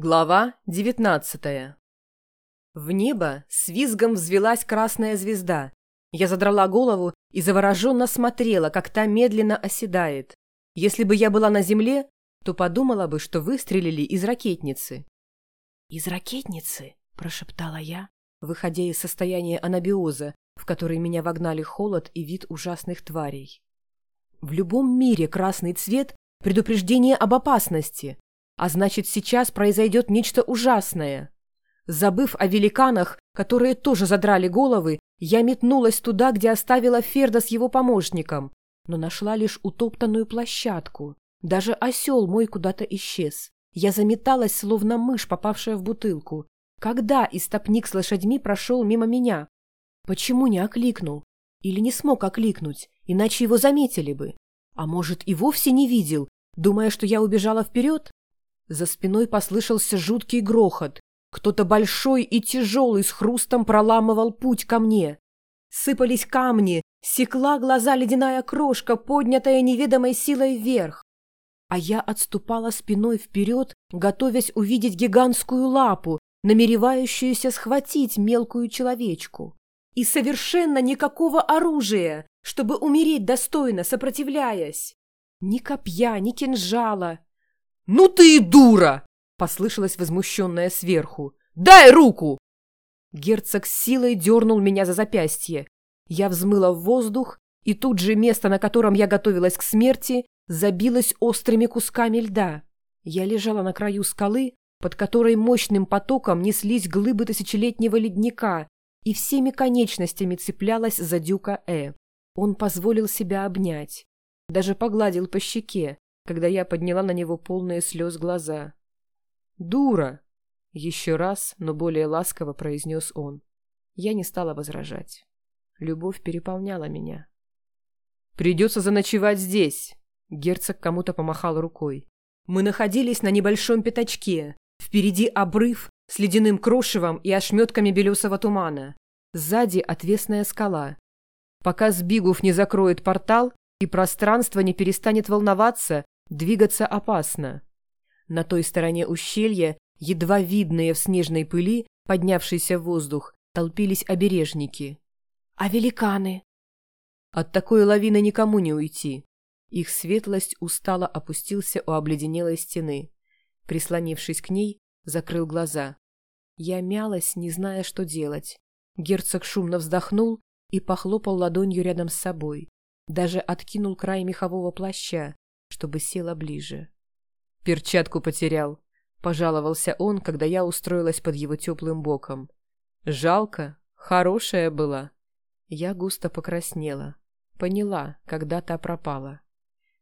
Глава девятнадцатая В небо с визгом взвелась красная звезда. Я задрала голову и завороженно смотрела, как та медленно оседает. Если бы я была на земле, то подумала бы, что выстрелили из ракетницы. «Из ракетницы?» – прошептала я, выходя из состояния анабиоза, в который меня вогнали холод и вид ужасных тварей. В любом мире красный цвет – предупреждение об опасности, а значит, сейчас произойдет нечто ужасное. Забыв о великанах, которые тоже задрали головы, я метнулась туда, где оставила Ферда с его помощником, но нашла лишь утоптанную площадку. Даже осел мой куда-то исчез. Я заметалась, словно мышь, попавшая в бутылку. Когда истопник с лошадьми прошел мимо меня? Почему не окликнул? Или не смог окликнуть, иначе его заметили бы? А может, и вовсе не видел, думая, что я убежала вперед? За спиной послышался жуткий грохот. Кто-то большой и тяжелый с хрустом проламывал путь ко мне. Сыпались камни, секла глаза ледяная крошка, поднятая неведомой силой вверх. А я отступала спиной вперед, готовясь увидеть гигантскую лапу, намеревающуюся схватить мелкую человечку. И совершенно никакого оружия, чтобы умереть достойно, сопротивляясь. Ни копья, ни кинжала, «Ну ты и дура!» — послышалось возмущенное сверху. «Дай руку!» Герцог с силой дернул меня за запястье. Я взмыла в воздух, и тут же место, на котором я готовилась к смерти, забилось острыми кусками льда. Я лежала на краю скалы, под которой мощным потоком неслись глыбы тысячелетнего ледника, и всеми конечностями цеплялась за дюка Э. Он позволил себя обнять. Даже погладил по щеке, когда я подняла на него полные слез глаза. «Дура!» — еще раз, но более ласково произнес он. Я не стала возражать. Любовь переполняла меня. «Придется заночевать здесь!» Герцог кому-то помахал рукой. Мы находились на небольшом пятачке. Впереди обрыв с ледяным крошевом и ошметками белесого тумана. Сзади отвесная скала. Пока Сбигув не закроет портал и пространство не перестанет волноваться, Двигаться опасно. На той стороне ущелья, едва видные в снежной пыли, поднявшийся в воздух, толпились обережники. «А великаны?» От такой лавины никому не уйти. Их светлость устало опустился у обледенелой стены. Прислонившись к ней, закрыл глаза. Я мялась, не зная, что делать. Герцог шумно вздохнул и похлопал ладонью рядом с собой. Даже откинул край мехового плаща, чтобы села ближе. «Перчатку потерял», — пожаловался он, когда я устроилась под его теплым боком. «Жалко, хорошая была». Я густо покраснела. Поняла, когда та пропала.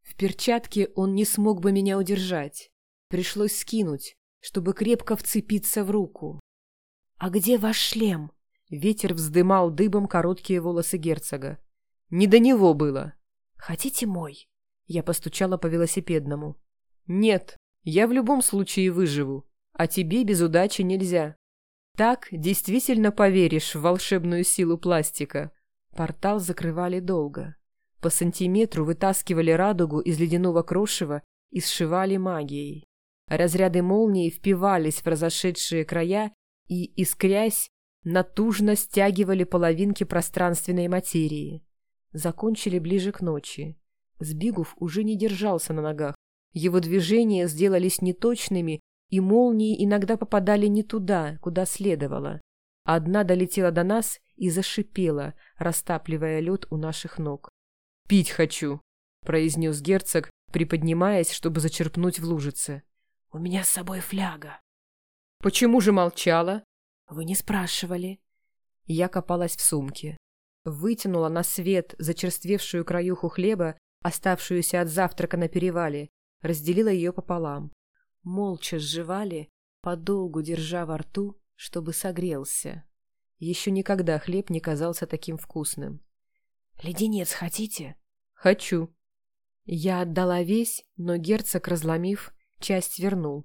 В перчатке он не смог бы меня удержать. Пришлось скинуть, чтобы крепко вцепиться в руку. «А где ваш шлем?» Ветер вздымал дыбом короткие волосы герцога. «Не до него было». «Хотите мой?» Я постучала по велосипедному. «Нет, я в любом случае выживу, а тебе без удачи нельзя. Так действительно поверишь в волшебную силу пластика». Портал закрывали долго. По сантиметру вытаскивали радугу из ледяного крошева и сшивали магией. Разряды молнии впивались в разошедшие края и, искрясь, натужно стягивали половинки пространственной материи. Закончили ближе к ночи. Сбигов уже не держался на ногах. Его движения сделались неточными, и молнии иногда попадали не туда, куда следовало. Одна долетела до нас и зашипела, растапливая лед у наших ног. «Пить хочу», — произнес герцог, приподнимаясь, чтобы зачерпнуть в лужице. «У меня с собой фляга». «Почему же молчала?» «Вы не спрашивали». Я копалась в сумке. Вытянула на свет зачерствевшую краюху хлеба оставшуюся от завтрака на перевале, разделила ее пополам. Молча сживали, подолгу держа во рту, чтобы согрелся. Еще никогда хлеб не казался таким вкусным. «Леденец хотите?» «Хочу». Я отдала весь, но герцог, разломив, часть вернул.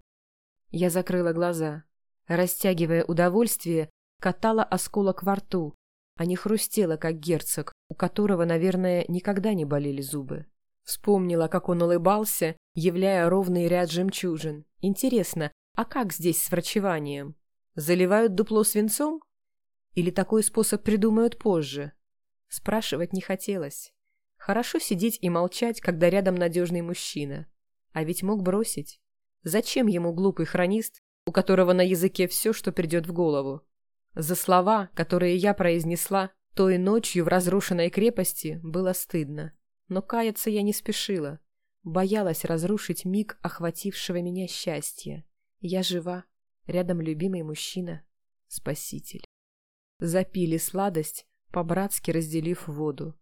Я закрыла глаза. Растягивая удовольствие, катала осколок во рту, а не хрустела, как герцог, у которого, наверное, никогда не болели зубы. Вспомнила, как он улыбался, являя ровный ряд жемчужин. Интересно, А как здесь с врачеванием? Заливают дупло свинцом? Или такой способ придумают позже? Спрашивать не хотелось. Хорошо сидеть и молчать, когда рядом надежный мужчина. А ведь мог бросить. Зачем ему глупый хронист, у которого на языке все, что придет в голову? За слова, которые я произнесла той ночью в разрушенной крепости, было стыдно. Но каяться я не спешила. Боялась разрушить миг охватившего меня счастья. Я жива, рядом любимый мужчина, спаситель. Запили сладость, по-братски разделив воду.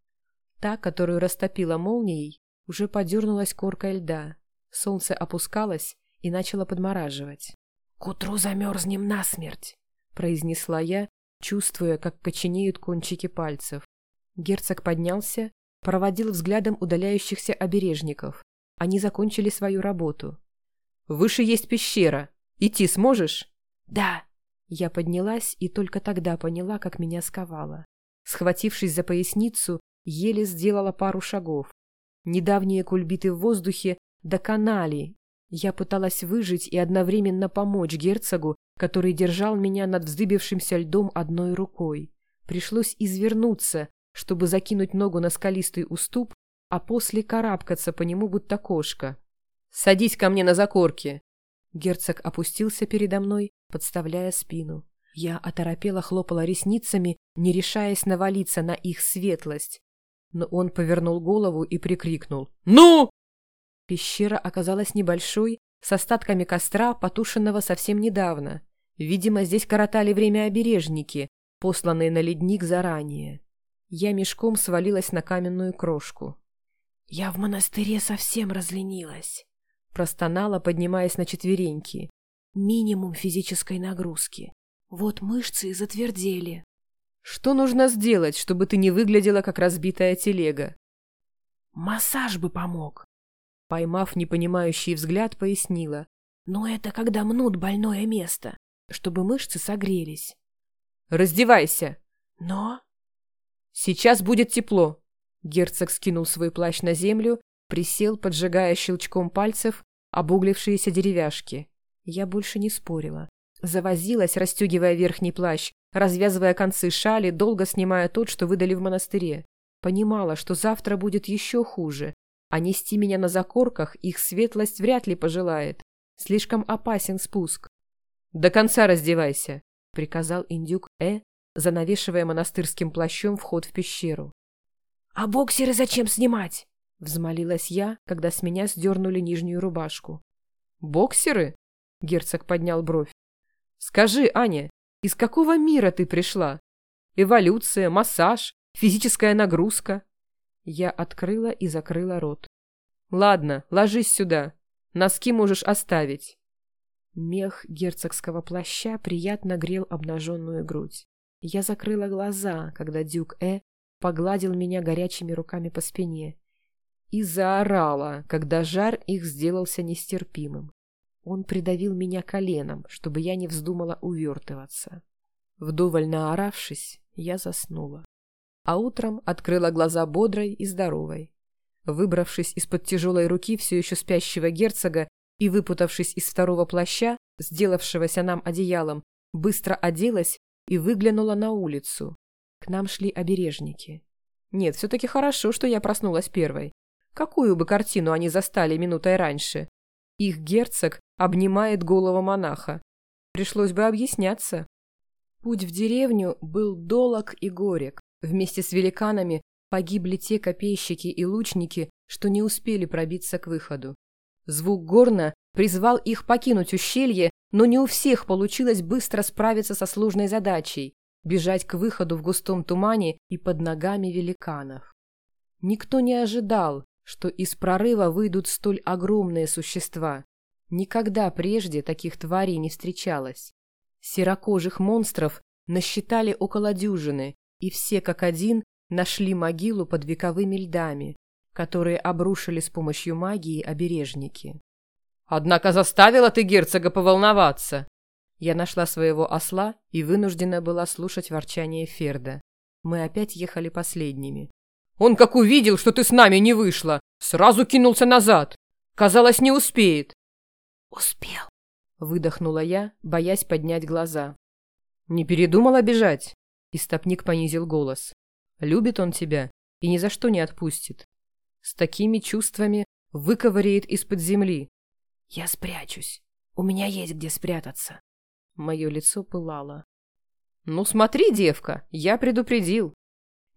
Та, которую растопила молнией, уже подернулась коркой льда. Солнце опускалось и начало подмораживать. «К утру замерзнем насмерть», — произнесла я, чувствуя, как коченеют кончики пальцев. Герцог поднялся, проводил взглядом удаляющихся обережников. Они закончили свою работу. «Выше есть пещера. Идти сможешь?» «Да». Я поднялась и только тогда поняла, как меня сковало. Схватившись за поясницу, еле сделала пару шагов. Недавние кульбиты в воздухе доконали. Я пыталась выжить и одновременно помочь герцогу, который держал меня над вздыбившимся льдом одной рукой. Пришлось извернуться, чтобы закинуть ногу на скалистый уступ, а после карабкаться по нему, будто кошка. «Садись ко мне на закорке!» Герцог опустился передо мной, подставляя спину. Я оторопела хлопала ресницами, не решаясь навалиться на их светлость. Но он повернул голову и прикрикнул. «Ну!» Пещера оказалась небольшой, с остатками костра, потушенного совсем недавно. Видимо, здесь коротали время обережники, посланные на ледник заранее. Я мешком свалилась на каменную крошку. «Я в монастыре совсем разленилась», — простонала, поднимаясь на четвереньки. «Минимум физической нагрузки. Вот мышцы и затвердели». «Что нужно сделать, чтобы ты не выглядела, как разбитая телега?» «Массаж бы помог», — поймав непонимающий взгляд, пояснила. «Но это когда мнут больное место чтобы мышцы согрелись. «Раздевайся!» «Но...» «Сейчас будет тепло!» Герцог скинул свой плащ на землю, присел, поджигая щелчком пальцев обуглившиеся деревяшки. Я больше не спорила. Завозилась, расстегивая верхний плащ, развязывая концы шали, долго снимая тот, что выдали в монастыре. Понимала, что завтра будет еще хуже, а нести меня на закорках их светлость вряд ли пожелает. Слишком опасен спуск. «До конца раздевайся», — приказал индюк Э, занавешивая монастырским плащом вход в пещеру. «А боксеры зачем снимать?» — взмолилась я, когда с меня сдернули нижнюю рубашку. «Боксеры?» — герцог поднял бровь. «Скажи, Аня, из какого мира ты пришла? Эволюция, массаж, физическая нагрузка?» Я открыла и закрыла рот. «Ладно, ложись сюда. Носки можешь оставить. Мех герцогского плаща приятно грел обнаженную грудь. Я закрыла глаза, когда дюк Э погладил меня горячими руками по спине и заорала, когда жар их сделался нестерпимым. Он придавил меня коленом, чтобы я не вздумала увертываться. Вдоволь наоравшись, я заснула. А утром открыла глаза бодрой и здоровой. Выбравшись из-под тяжелой руки все еще спящего герцога, и, выпутавшись из второго плаща, сделавшегося нам одеялом, быстро оделась и выглянула на улицу. К нам шли обережники. Нет, все-таки хорошо, что я проснулась первой. Какую бы картину они застали минутой раньше? Их герцог обнимает голого монаха. Пришлось бы объясняться. Путь в деревню был долог и горек. Вместе с великанами погибли те копейщики и лучники, что не успели пробиться к выходу. Звук горна призвал их покинуть ущелье, но не у всех получилось быстро справиться со сложной задачей – бежать к выходу в густом тумане и под ногами великанов. Никто не ожидал, что из прорыва выйдут столь огромные существа. Никогда прежде таких тварей не встречалось. Серокожих монстров насчитали около дюжины, и все как один нашли могилу под вековыми льдами, которые обрушили с помощью магии обережники. «Однако заставила ты герцога поволноваться!» Я нашла своего осла и вынуждена была слушать ворчание Ферда. Мы опять ехали последними. «Он как увидел, что ты с нами не вышла, сразу кинулся назад. Казалось, не успеет». «Успел», — Выдохнула я, боясь поднять глаза. «Не передумала бежать?» Истопник понизил голос. «Любит он тебя и ни за что не отпустит. С такими чувствами выковыряет из-под земли». «Я спрячусь. У меня есть где спрятаться». Мое лицо пылало. «Ну смотри, девка, я предупредил».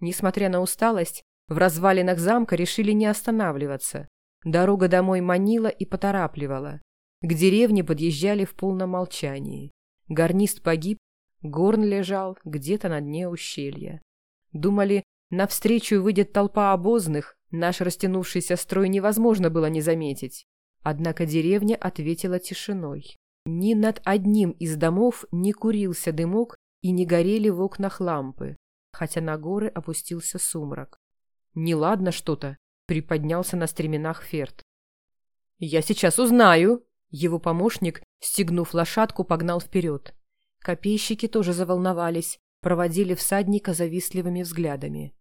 Несмотря на усталость, в развалинах замка решили не останавливаться. Дорога домой манила и поторапливала. К деревне подъезжали в полном молчании. Гарнист погиб, горн лежал где-то на дне ущелья. Думали, навстречу выйдет толпа обозных, наш растянувшийся строй невозможно было не заметить. Однако деревня ответила тишиной. Ни над одним из домов не курился дымок и не горели в окнах лампы, хотя на горы опустился сумрак. «Неладно что-то», — приподнялся на стременах Ферд. «Я сейчас узнаю!» Его помощник, стегнув лошадку, погнал вперед. Копейщики тоже заволновались, проводили всадника завистливыми взглядами.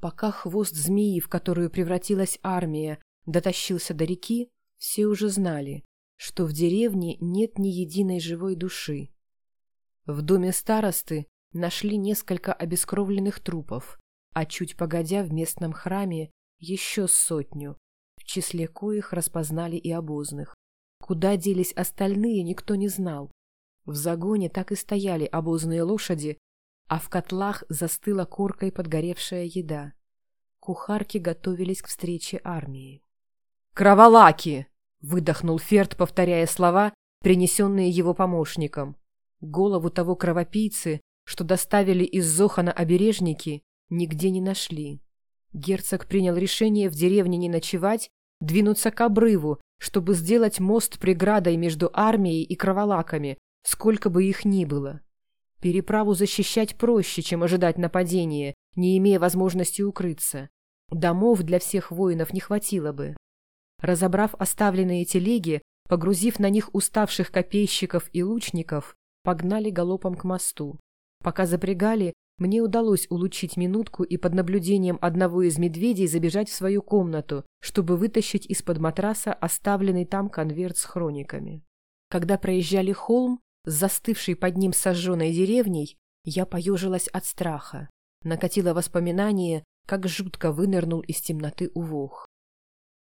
Пока хвост змеи, в которую превратилась армия, дотащился до реки, все уже знали, что в деревне нет ни единой живой души. В доме старосты нашли несколько обескровленных трупов, а чуть погодя в местном храме еще сотню, в числе коих распознали и обозных. Куда делись остальные, никто не знал. В загоне так и стояли обозные лошади, а в котлах застыла коркой подгоревшая еда. Кухарки готовились к встрече армии. «Кроволаки!» — выдохнул Ферд, повторяя слова, принесенные его помощником. Голову того кровопийцы, что доставили из Зохана обережники, нигде не нашли. Герцог принял решение в деревне не ночевать, двинуться к обрыву, чтобы сделать мост преградой между армией и кроволаками, сколько бы их ни было. Переправу защищать проще, чем ожидать нападения, не имея возможности укрыться. Домов для всех воинов не хватило бы. Разобрав оставленные телеги, погрузив на них уставших копейщиков и лучников, погнали галопом к мосту. Пока запрягали, мне удалось улучшить минутку и под наблюдением одного из медведей забежать в свою комнату, чтобы вытащить из-под матраса оставленный там конверт с хрониками. Когда проезжали холм, с застывшей под ним сожженной деревней, я поежилась от страха. Накатило воспоминание, как жутко вынырнул из темноты увох.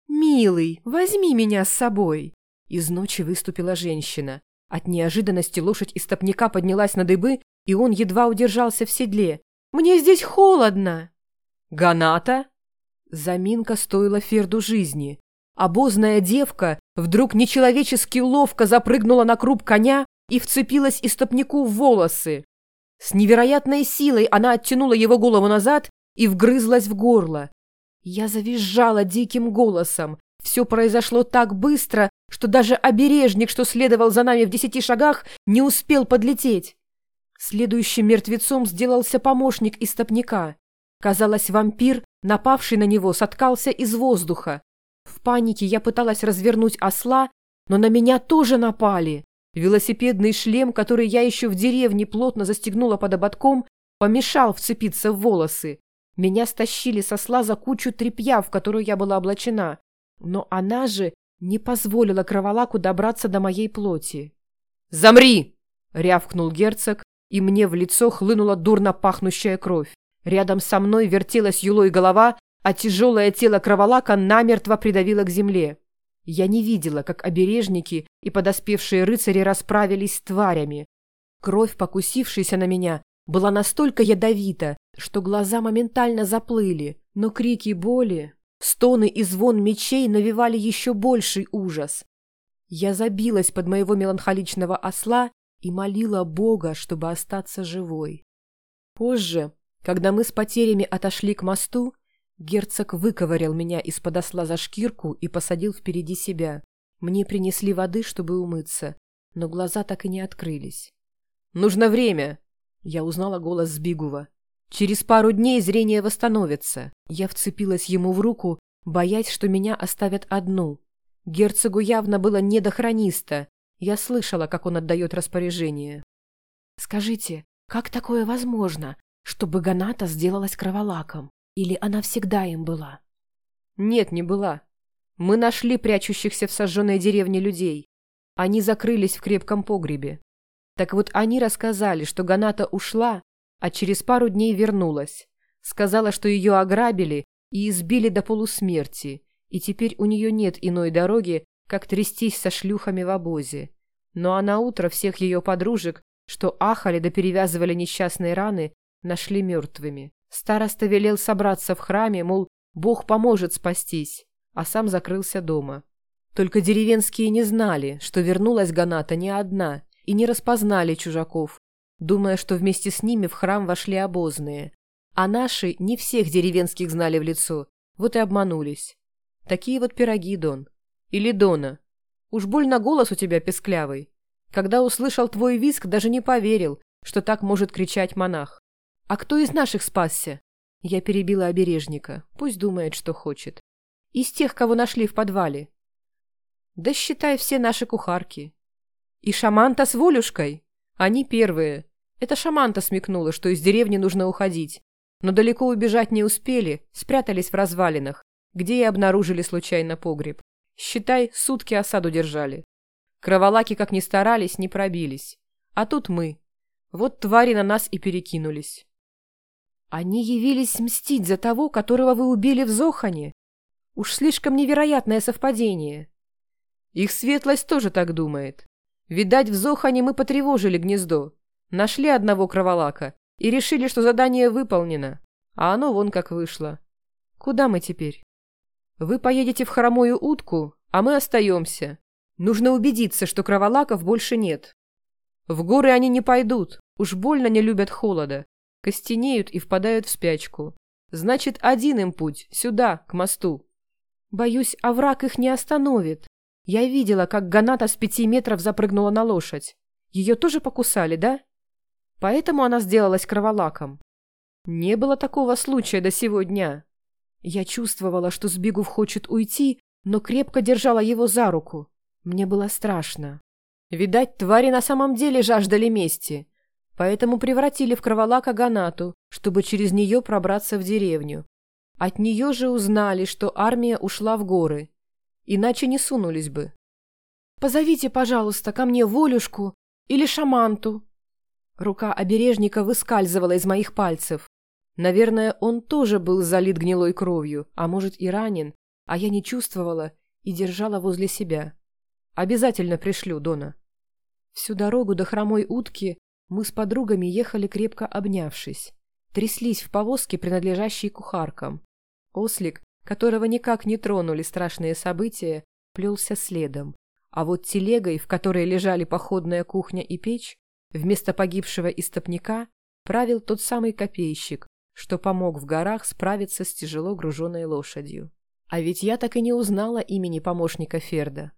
«Милый, возьми меня с собой!» Из ночи выступила женщина. От неожиданности лошадь из топника поднялась на дыбы и он едва удержался в седле. «Мне здесь холодно!» «Ганата?» Заминка стоила Ферду жизни. Обозная девка вдруг нечеловечески ловко запрыгнула на круп коня и вцепилась истопнику в волосы. С невероятной силой она оттянула его голову назад и вгрызлась в горло. Я завизжала диким голосом. Все произошло так быстро, что даже обережник, что следовал за нами в десяти шагах, не успел подлететь. Следующим мертвецом сделался помощник истопника. Казалось, вампир, напавший на него, соткался из воздуха. В панике я пыталась развернуть осла, но на меня тоже напали. Велосипедный шлем, который я еще в деревне плотно застегнула под ободком, помешал вцепиться в волосы. Меня стащили со сла за кучу тряпья, в которую я была облачена. Но она же не позволила кроволаку добраться до моей плоти. «Замри!» — рявкнул герцог, и мне в лицо хлынула дурно пахнущая кровь. Рядом со мной вертелась юлой голова, а тяжелое тело кроволака намертво придавило к земле. Я не видела, как обережники и подоспевшие рыцари расправились с тварями. Кровь, покусившаяся на меня, была настолько ядовита, что глаза моментально заплыли, но крики боли, стоны и звон мечей навевали еще больший ужас. Я забилась под моего меланхоличного осла и молила Бога, чтобы остаться живой. Позже, когда мы с потерями отошли к мосту, герцог выковырял меня из-под осла за шкирку и посадил впереди себя. Мне принесли воды, чтобы умыться, но глаза так и не открылись. «Нужно время!» Я узнала голос Сбигува. «Через пару дней зрение восстановится». Я вцепилась ему в руку, боясь, что меня оставят одну. Герцогу явно было не до хрониста, я слышала, как он отдает распоряжение. «Скажите, как такое возможно, чтобы Ганата сделалась кроволаком? Или она всегда им была?» «Нет, не была. Мы нашли прячущихся в сожженной деревне людей. Они закрылись в крепком погребе. Так вот они рассказали, что Ганата ушла, а через пару дней вернулась. Сказала, что ее ограбили и избили до полусмерти, и теперь у нее нет иной дороги, как трястись со шлюхами в обозе. Ну а на утро всех ее подружек, что ахали да перевязывали несчастные раны, нашли мертвыми. Староста велел собраться в храме, мол, Бог поможет спастись, а сам закрылся дома. Только деревенские не знали, что вернулась Ганата не одна, и не распознали чужаков, думая, что вместе с ними в храм вошли обозные. А наши не всех деревенских знали в лицо, вот и обманулись. Такие вот пироги, Дон. Или Дона. Уж больно голос у тебя песклявый. Когда услышал твой визг, даже не поверил, что так может кричать монах. А кто из наших спасся? Я перебила обережника. Пусть думает, что хочет. Из тех, кого нашли в подвале. Да считай все наши кухарки. И Шаманта с Волюшкой. Они первые. Это Шаманта смекнула, что из деревни нужно уходить. Но далеко убежать не успели, спрятались в развалинах, где и обнаружили случайно погреб. Считай, сутки осаду держали. Кроволаки, как ни старались, не пробились. А тут мы. Вот твари на нас и перекинулись. Они явились мстить за того, которого вы убили в Зохане. Уж слишком невероятное совпадение. Их светлость тоже так думает. Видать, в Зохане мы потревожили гнездо, нашли одного кроволака и решили, что задание выполнено. А оно вон как вышло. Куда мы теперь? Вы поедете в хромую утку, а мы остаемся. Нужно убедиться, что кроволаков больше нет. В горы они не пойдут, уж больно не любят холода. Костенеют и впадают в спячку. Значит, один им путь, сюда, к мосту. Боюсь, овраг их не остановит. Я видела, как Ганата с пяти метров запрыгнула на лошадь. Ее тоже покусали, да? Поэтому она сделалась кроволаком. Не было такого случая до сего дня. Я чувствовала, что Сбигув хочет уйти, но крепко держала его за руку. Мне было страшно. Видать, твари на самом деле жаждали мести, поэтому превратили в кроволака Ганату, чтобы через нее пробраться в деревню. От нее же узнали, что армия ушла в горы, иначе не сунулись бы. «Позовите, пожалуйста, ко мне Волюшку или Шаманту». Рука обережника выскальзывала из моих пальцев. Наверное, он тоже был залит гнилой кровью, а может и ранен, а я не чувствовала и держала возле себя. Обязательно пришлю, Дона. Всю дорогу до хромой утки мы с подругами ехали крепко обнявшись. Тряслись в повозке, принадлежащей кухаркам. Ослик, которого никак не тронули страшные события, плелся следом. А вот телегой, в которой лежали походная кухня и печь, вместо погибшего истопника правил тот самый копейщик, что помог в горах справиться с тяжело груженной лошадью. А ведь я так и не узнала имени помощника Ферда.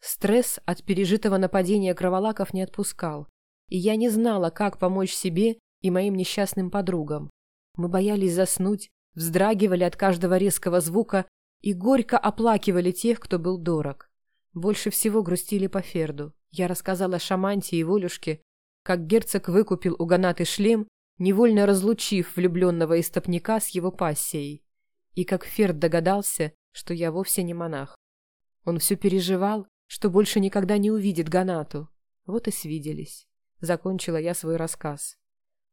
Стресс от пережитого нападения кроволаков не отпускал, и я не знала, как помочь себе и моим несчастным подругам. Мы боялись заснуть, вздрагивали от каждого резкого звука и горько оплакивали тех, кто был дорог. Больше всего грустили по Ферду. Я рассказала Шаманте и Волюшке, как герцог выкупил у Ганаты шлем невольно разлучив влюбленного истопника с его пассией. И как Ферд догадался, что я вовсе не монах. Он все переживал, что больше никогда не увидит Ганату. Вот и свиделись. Закончила я свой рассказ.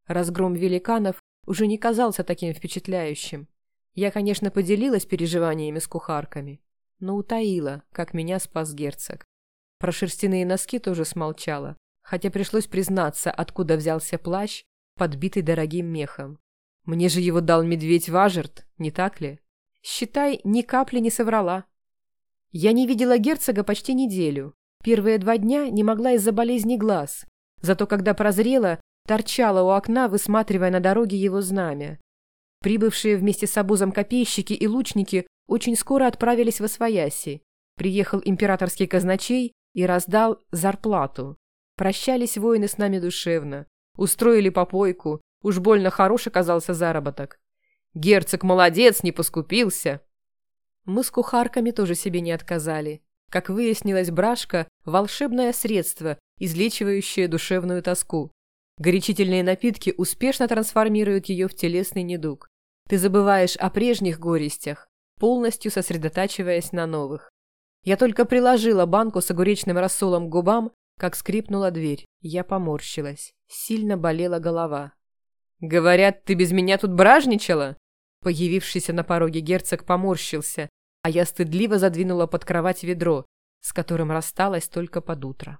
Разгром великанов уже не казался таким впечатляющим. Я, конечно, поделилась переживаниями с кухарками, но утаила, как меня спас герцог. Про шерстяные носки тоже смолчала, хотя пришлось признаться, откуда взялся плащ подбитый дорогим мехом. Мне же его дал медведь Важерт, не так ли? Считай, ни капли не соврала. Я не видела герцога почти неделю. Первые два дня не могла из-за болезни глаз. Зато когда прозрела, торчала у окна, высматривая на дороге его знамя. Прибывшие вместе с обозом копейщики и лучники очень скоро отправились в Освояси. Приехал императорский казначей и раздал зарплату. Прощались воины с нами душевно. Устроили попойку. Уж больно хорош оказался заработок. Герцог молодец, не поскупился. Мы с кухарками тоже себе не отказали. Как выяснилось, брашка – волшебное средство, излечивающее душевную тоску. Горячительные напитки успешно трансформируют ее в телесный недуг. Ты забываешь о прежних горестях, полностью сосредотачиваясь на новых. Я только приложила банку с огуречным рассолом к губам, как скрипнула дверь. Я поморщилась. Сильно болела голова. «Говорят, ты без меня тут бражничала?» Появившийся на пороге герцог поморщился, а я стыдливо задвинула под кровать ведро, с которым рассталась только под утро.